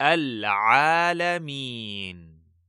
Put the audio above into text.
العالمين.